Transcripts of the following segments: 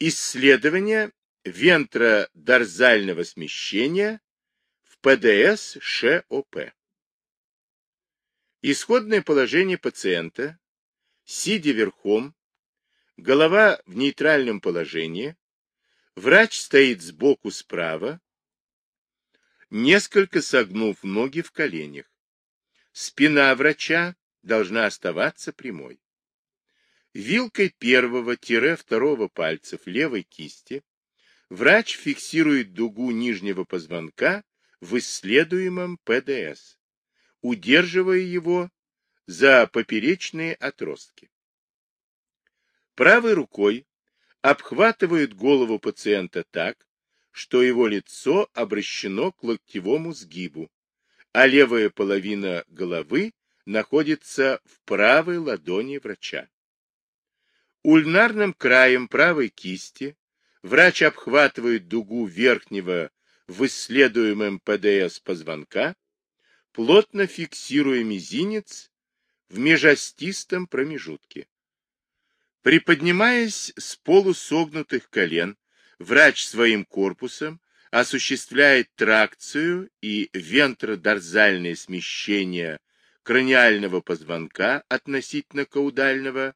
Исследование вентродорзального смещения в ПДС ШОП. Исходное положение пациента, сидя верхом, голова в нейтральном положении, врач стоит сбоку справа, несколько согнув ноги в коленях. Спина врача должна оставаться прямой. Вилкой первого-второго пальцев левой кисти врач фиксирует дугу нижнего позвонка в исследуемом ПДС, удерживая его за поперечные отростки. Правой рукой обхватывает голову пациента так, что его лицо обращено к локтевому сгибу, а левая половина головы находится в правой ладони врача. Ульнарным краем правой кисти врач обхватывает дугу верхнего в исследуемом ПДС позвонка, плотно фиксируя мизинец в межостистом промежутке. Приподнимаясь с полусогнутых колен, врач своим корпусом осуществляет тракцию и вентродорзальное смещение краниального позвонка относительно каудального,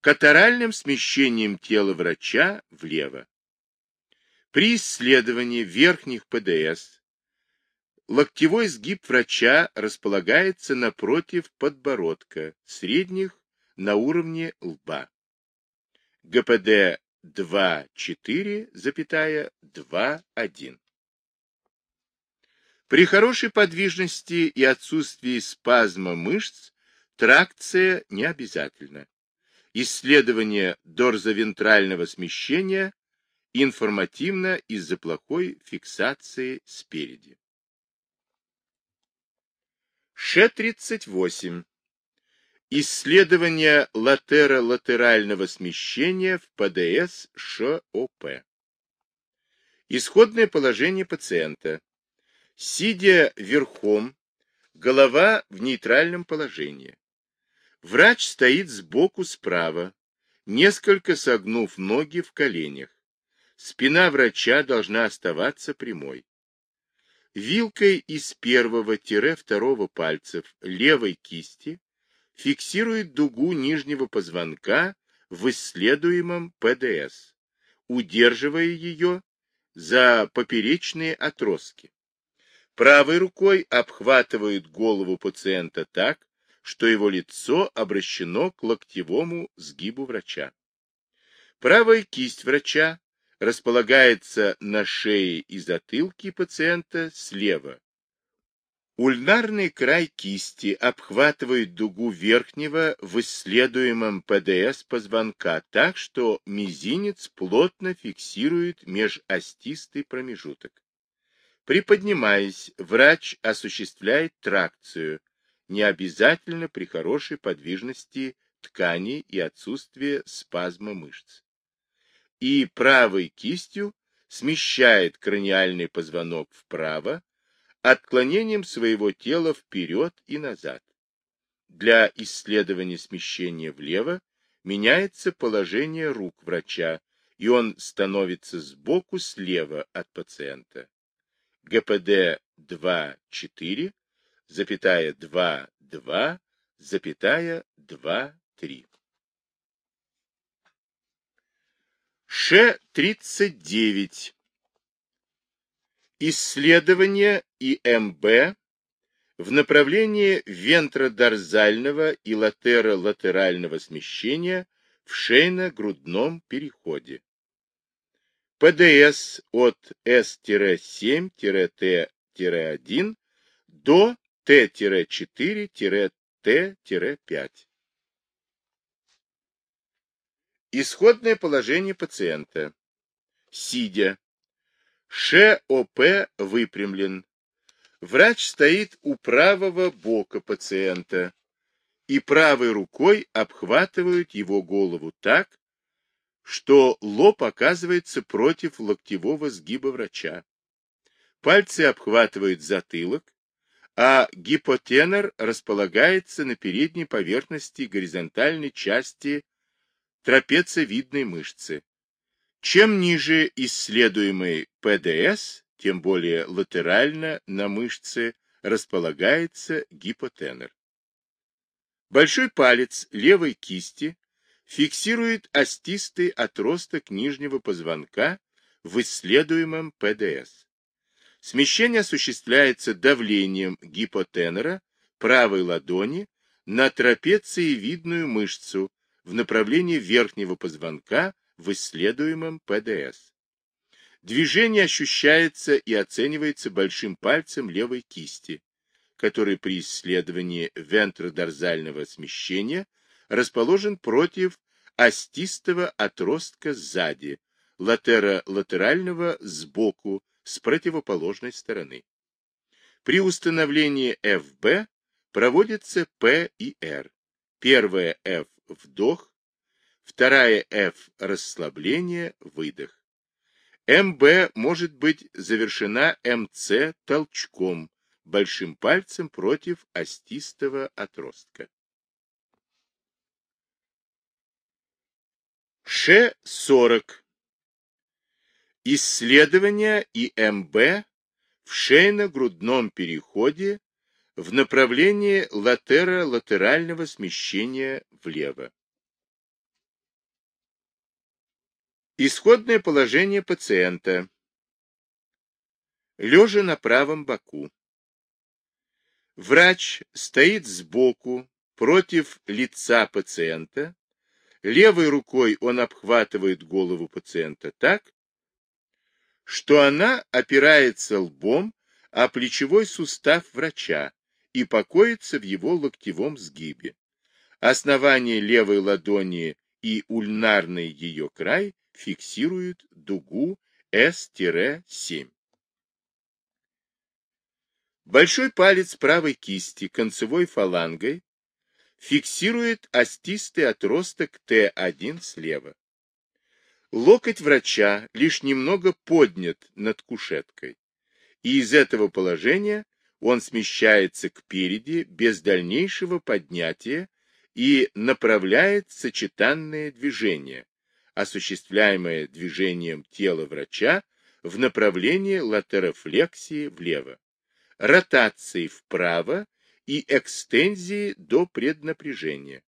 катаральным смещением тела врача влево. При исследовании верхних ПДС локтевой сгиб врача располагается напротив подбородка, средних на уровне лба. ГПД 2,4,2,1. При хорошей подвижности и отсутствии спазма мышц тракция не обязательна. Исследование дорзовентрального смещения информативно из-за плохой фиксации спереди. Ш-38. Исследование латеро-латерального смещения в ПДС ШОП. Исходное положение пациента. Сидя верхом, голова в нейтральном положении. Врач стоит сбоку справа, несколько согнув ноги в коленях. Спина врача должна оставаться прямой. Вилкой из первого-второго пальцев левой кисти фиксирует дугу нижнего позвонка в исследуемом ПДС, удерживая ее за поперечные отростки. Правой рукой обхватывает голову пациента так, что его лицо обращено к локтевому сгибу врача. Правая кисть врача располагается на шее и затылке пациента слева. Ульнарный край кисти обхватывает дугу верхнего в исследуемом ПДС позвонка так, что мизинец плотно фиксирует межостистый промежуток. Приподнимаясь, врач осуществляет тракцию, не обязательно при хорошей подвижности тканей и отсутствии спазма мышц. И правой кистью смещает краниальный позвонок вправо, отклонением своего тела вперед и назад. Для исследования смещения влево меняется положение рук врача, и он становится сбоку слева от пациента. ГПД 2,4, запятая 2,2, запятая 2,3. Ш-39. Исследование ИМБ в направлении вентродорзального и латеро-латерального смещения в шейно-грудном переходе. ПДС от С-7-Т-1 до Т-4-Т-5. Исходное положение пациента. Сидя. ШОП выпрямлен. Врач стоит у правого бока пациента и правой рукой обхватывают его голову так, что лоб оказывается против локтевого сгиба врача. Пальцы обхватывают затылок, а гипотенор располагается на передней поверхности горизонтальной части трапециевидной мышцы. Чем ниже исследуемый ПДС, тем более латерально на мышце располагается гипотенор. Большой палец левой кисти фиксирует остистый отросток нижнего позвонка в исследуемом ПДС. Смещение осуществляется давлением гипотенора правой ладони на трапециевидную мышцу в направлении верхнего позвонка в исследуемом ПДС. Движение ощущается и оценивается большим пальцем левой кисти, который при исследовании вентродорзального смещения расположен против остистого отростка сзади, латера-латерального сбоку с противоположной стороны. При установлении FB проводится P и R. Первая F – вдох, вторая F – расслабление, выдох. МБ может быть завершена МЦ толчком, большим пальцем против остистого отростка. Ш-40. Исследования и МБ в шейно-грудном переходе в направлении латера-латерального смещения влево. Исходное положение пациента. Лежа на правом боку. Врач стоит сбоку, против лица пациента. Левой рукой он обхватывает голову пациента так, что она опирается лбом о плечевой сустав врача и покоится в его локтевом сгибе. Основание левой ладони и ульнарный ее край фиксируют дугу S-7. Большой палец правой кисти концевой фалангой фиксирует остистый отросток Т1 слева. Локоть врача лишь немного поднят над кушеткой, и из этого положения он смещается к переди без дальнейшего поднятия и направляет сочетанное движение, осуществляемое движением тела врача в направлении латерофлексии влево ротации вправо и экстензии до преднапряжения,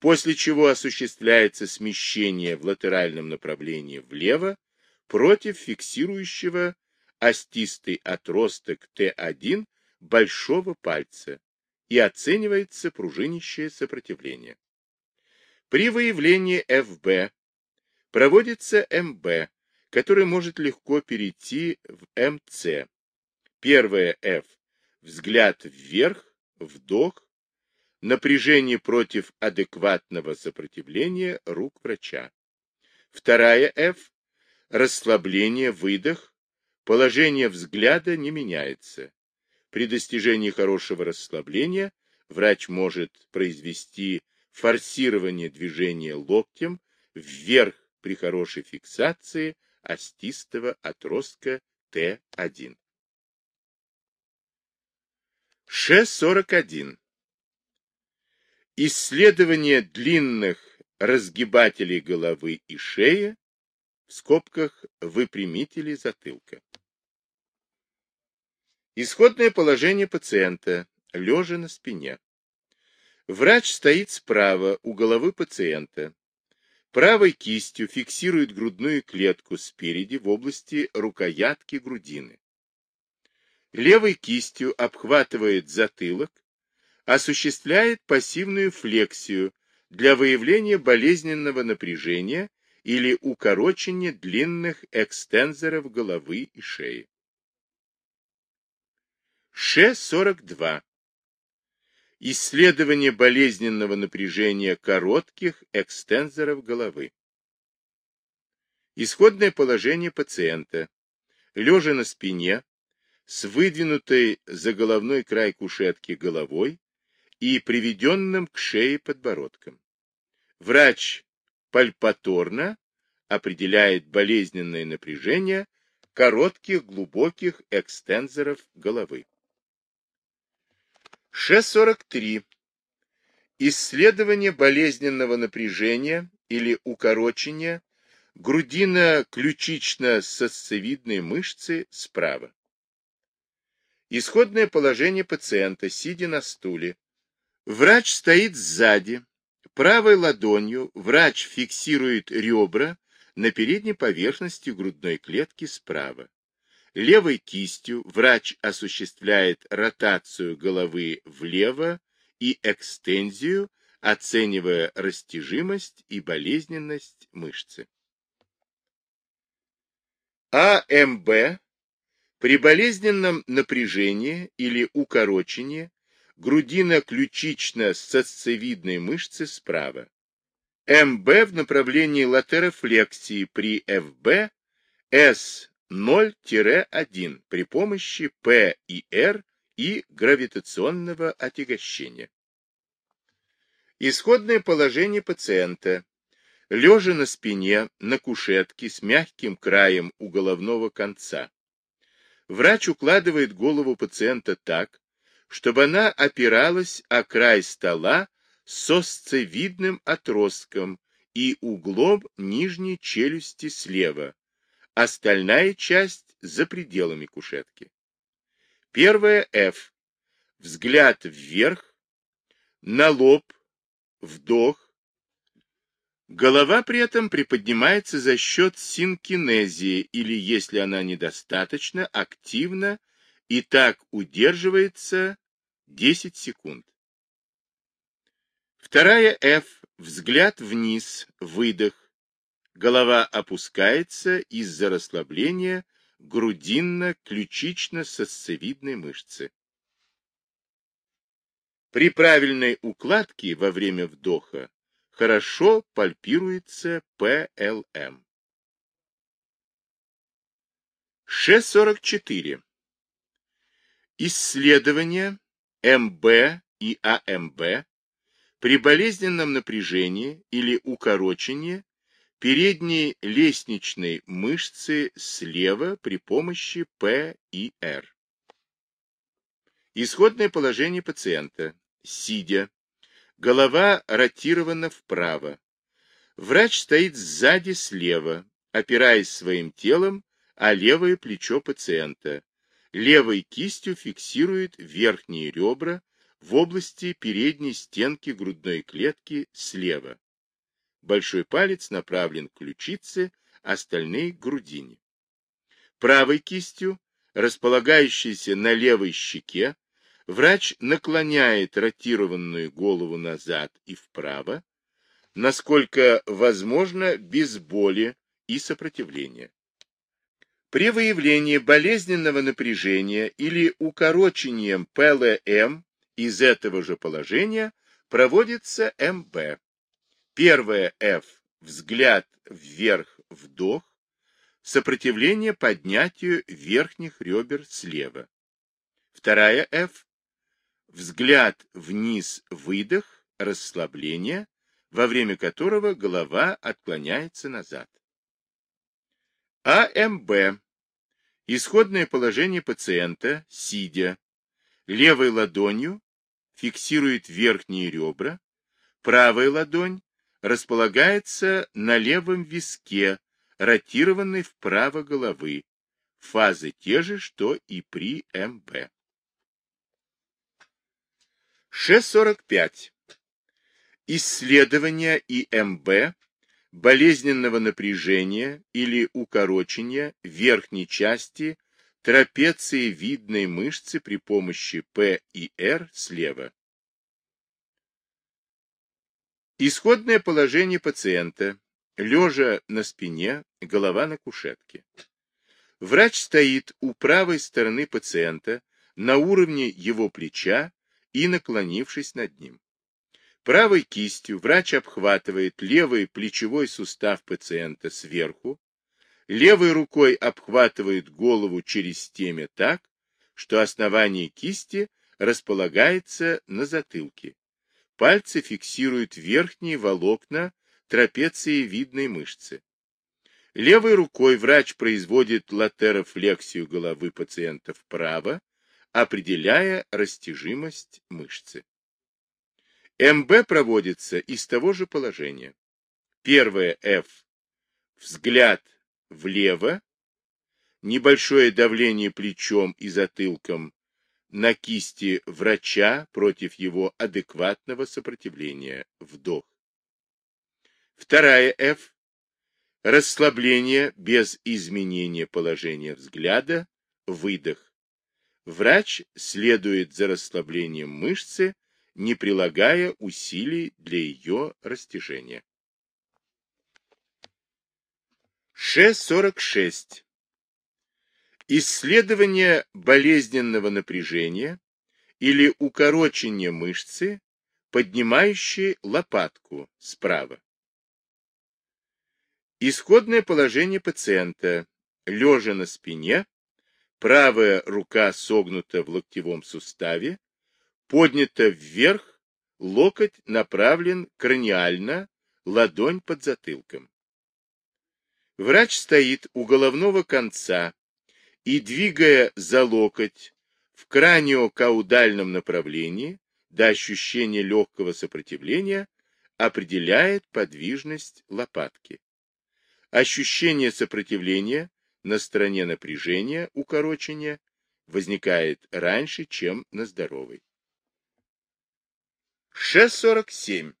после чего осуществляется смещение в латеральном направлении влево против фиксирующего остистый отросток Т1 большого пальца и оценивается пружинищее сопротивление. При выявлении ФБ проводится МБ, который может легко перейти в МЦ, Первое F. Взгляд вверх, вдох, напряжение против адекватного сопротивления рук врача. Вторая F. Расслабление, выдох, положение взгляда не меняется. При достижении хорошего расслабления врач может произвести форсирование движения локтем вверх при хорошей фиксации остистого отростка Т1. Ш-41. Исследование длинных разгибателей головы и шеи в скобках выпрямителей затылка. Исходное положение пациента, лежа на спине. Врач стоит справа у головы пациента. Правой кистью фиксирует грудную клетку спереди в области рукоятки грудины левой кистью обхватывает затылок, осуществляет пассивную флексию для выявления болезненного напряжения или укорочения длинных экстензоров головы и шеи. Ш-42. Исследование болезненного напряжения коротких экстензоров головы. Исходное положение пациента. Лежа на спине, с выдвинутой за головной край кушетки головой и приведенным к шее подбородком. Врач пальпаторно определяет болезненное напряжение коротких глубоких экстензоров головы. Ш-43. Исследование болезненного напряжения или укорочения грудино-ключично-сосцевидные мышцы справа. Исходное положение пациента, сидя на стуле. Врач стоит сзади. Правой ладонью врач фиксирует ребра на передней поверхности грудной клетки справа. Левой кистью врач осуществляет ротацию головы влево и экстензию, оценивая растяжимость и болезненность мышцы. АМБ при болезненном напряжении или укорочении грудино-ключично-сосцевидной мышцы справа. МБ в направлении латерофлексии при ФБ С0-1 при помощи П и Р и гравитационного отягощения. Исходное положение пациента. Лежа на спине, на кушетке с мягким краем у головного конца. Врач укладывает голову пациента так, чтобы она опиралась о край стола с сцевидным отростком и углом нижней челюсти слева, остальная часть за пределами кушетки. Первое F. Взгляд вверх, на лоб, вдох, Голова при этом приподнимается за счет синкинезии или, если она недостаточно, активна и так удерживается 10 секунд. Вторая F. Взгляд вниз, выдох. Голова опускается из-за расслабления грудинно-ключично-сосцевидной мышцы. При правильной укладке во время вдоха хорошо пальпируется ПЛМ. Ш-44. Исследования МБ и АМБ при болезненном напряжении или укорочении передней лестничной мышцы слева при помощи П и Р. Исходное положение пациента. Сидя, Голова ротирована вправо. Врач стоит сзади слева, опираясь своим телом о левое плечо пациента. Левой кистью фиксирует верхние ребра в области передней стенки грудной клетки слева. Большой палец направлен к ключице, остальные к грудине. Правой кистью, располагающейся на левой щеке, Врач наклоняет ротированную голову назад и вправо, насколько возможно без боли и сопротивления. При выявлении болезненного напряжения или укорочением ПЛМ из этого же положения проводится МБ. Первое F – взгляд вверх, вдох, сопротивление поднятию верхних ребер слева. Вторая F взгляд вниз, выдох, расслабление, во время которого голова отклоняется назад. АМБ. Исходное положение пациента, сидя, левой ладонью фиксирует верхние ребра, правая ладонь располагается на левом виске, ротированной вправо головы, фазы те же, что и при МБ. Ш-45. Исследование ИМБ болезненного напряжения или укорочения верхней части трапеции видной мышцы при помощи П и Р слева. Исходное положение пациента. Лежа на спине, голова на кушетке. Врач стоит у правой стороны пациента на уровне его плеча и наклонившись над ним. Правой кистью врач обхватывает левый плечевой сустав пациента сверху, левой рукой обхватывает голову через темя так, что основание кисти располагается на затылке. Пальцы фиксируют верхние волокна трапеции видной мышцы. Левой рукой врач производит латерофлексию головы пациента вправо, определяя растяжимость мышцы. МБ проводится из того же положения. Первое F. взгляд влево, небольшое давление плечом и затылком на кисти врача против его адекватного сопротивления, вдох. Вторая F. Расслабление без изменения положения взгляда, выдох. Врач следует за расслаблением мышцы, не прилагая усилий для ее растяжения. Ш-46. Исследование болезненного напряжения или укорочения мышцы, поднимающей лопатку справа. Исходное положение пациента. Лежа на спине, правая рука согнута в локтевом суставе, поднята вверх, локоть направлен краниально, ладонь под затылком. Врач стоит у головного конца и, двигая за локоть в краниокаудальном направлении до ощущения легкого сопротивления, определяет подвижность лопатки. Ощущение сопротивления на стороне напряжения, укорочения, возникает раньше, чем на здоровой. Ш-47.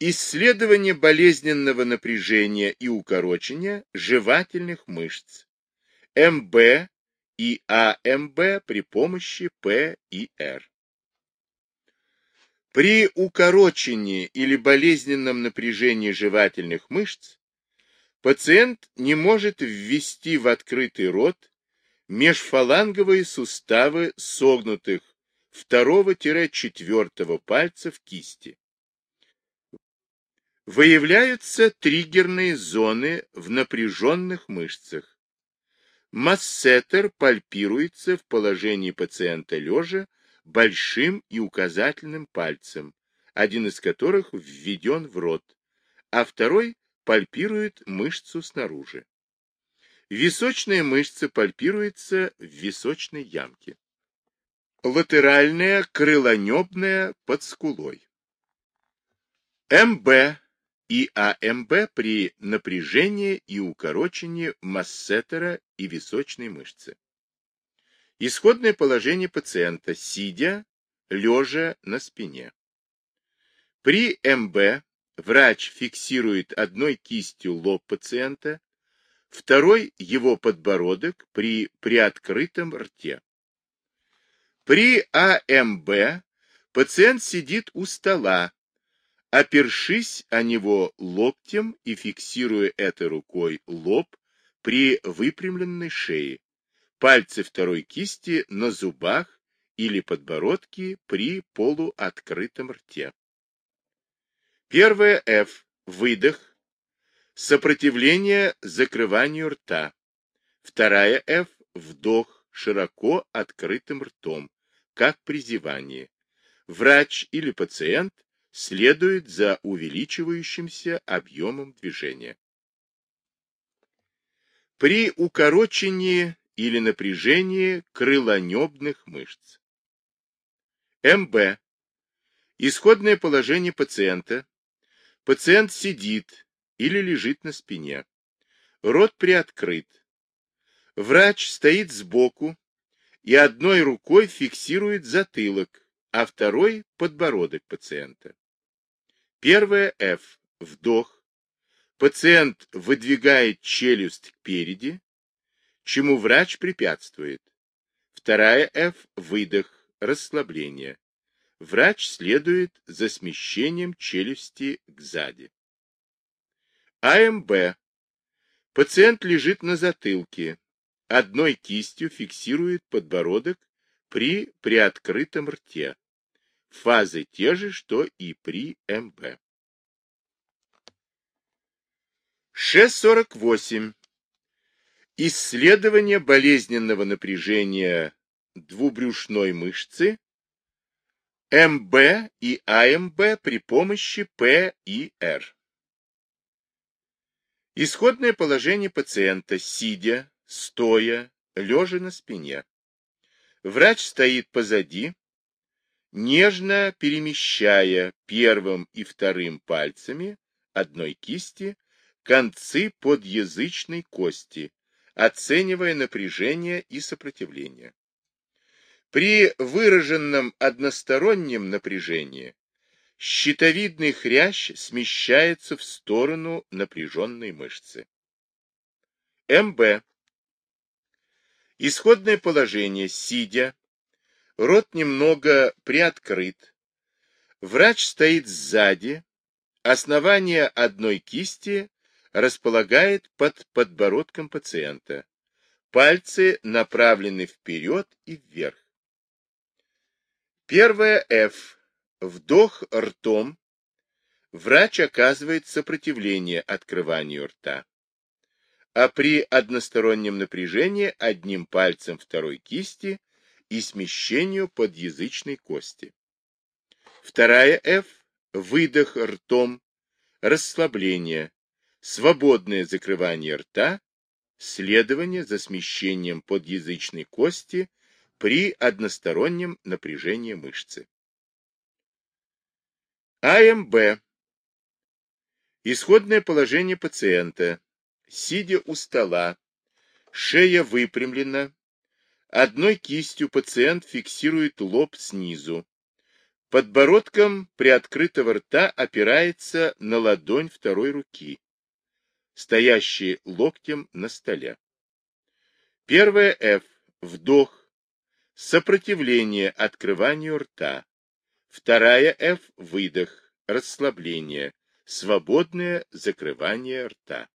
Исследование болезненного напряжения и укорочения жевательных мышц. МБ и АМБ при помощи П и Р. При укорочении или болезненном напряжении жевательных мышц пациент не может ввести в открытый рот межфаланговые суставы согнутых второго-четвертого пальцев кисти Выявляются триггерные зоны в напряженных мышцах. Массетер пальпируется в положении пациента лежа большим и указательным пальцем, один из которых введен в рот, а второй пальпирует мышцу снаружи. Височная мышца пальпируется в височной ямке. Латеральная крылонебная под скулой. МБ и АМБ при напряжении и укорочении массетера и височной мышцы. Исходное положение пациента, сидя, лежа на спине. При МБ врач фиксирует одной кистью лоб пациента, второй его подбородок при приоткрытом рте. При АМБ пациент сидит у стола, опершись о него локтем и фиксируя этой рукой лоб при выпрямленной шее, пальцы второй кисти на зубах или подбородке при полуоткрытом рте. Первое F – выдох, сопротивление закрыванию рта. Вторая F – вдох широко открытым ртом, как при зевании. Врач или пациент следует за увеличивающимся объемом движения. При укорочении или напряжении крылонебных мышц. МБ. Исходное положение пациента. Пациент сидит или лежит на спине. Рот приоткрыт. Врач стоит сбоку и одной рукой фиксирует затылок, а второй – подбородок пациента. Первое F. Вдох. Пациент выдвигает челюсть кпереди, чему врач препятствует. Вторая F. Выдох. Расслабление. Врач следует за смещением челюсти к сзади. АМБ. Пациент лежит на затылке. Одной кистью фиксирует подбородок при приоткрытом рте. Фазы те же, что и при МБ. Ш-48. Исследование болезненного напряжения двубрюшной мышцы МБ и АМБ при помощи П и Р. Исходное положение пациента, сидя, стоя, лежа на спине. Врач стоит позади, нежно перемещая первым и вторым пальцами одной кисти концы подъязычной кости, оценивая напряжение и сопротивление. При выраженном одностороннем напряжении щитовидный хрящ смещается в сторону напряженной мышцы. МБ. Исходное положение, сидя, рот немного приоткрыт, врач стоит сзади, основание одной кисти располагает под подбородком пациента, пальцы направлены вперед и вверх. Первое F. Вдох ртом. Врач оказывает сопротивление открыванию рта а при одностороннем напряжении одним пальцем второй кисти и смещению подъязычной кости. Вторая F – выдох ртом, расслабление, свободное закрывание рта, следование за смещением подъязычной кости при одностороннем напряжении мышцы. АМБ. Исходное положение пациента сидя у стола, шея выпрямлена, одной кистью пациент фиксирует лоб снизу, подбородком приоткрытого рта опирается на ладонь второй руки, стоящей локтем на столе. Первое F – вдох, сопротивление открыванию рта. Вторая F – выдох, расслабление, свободное закрывание рта.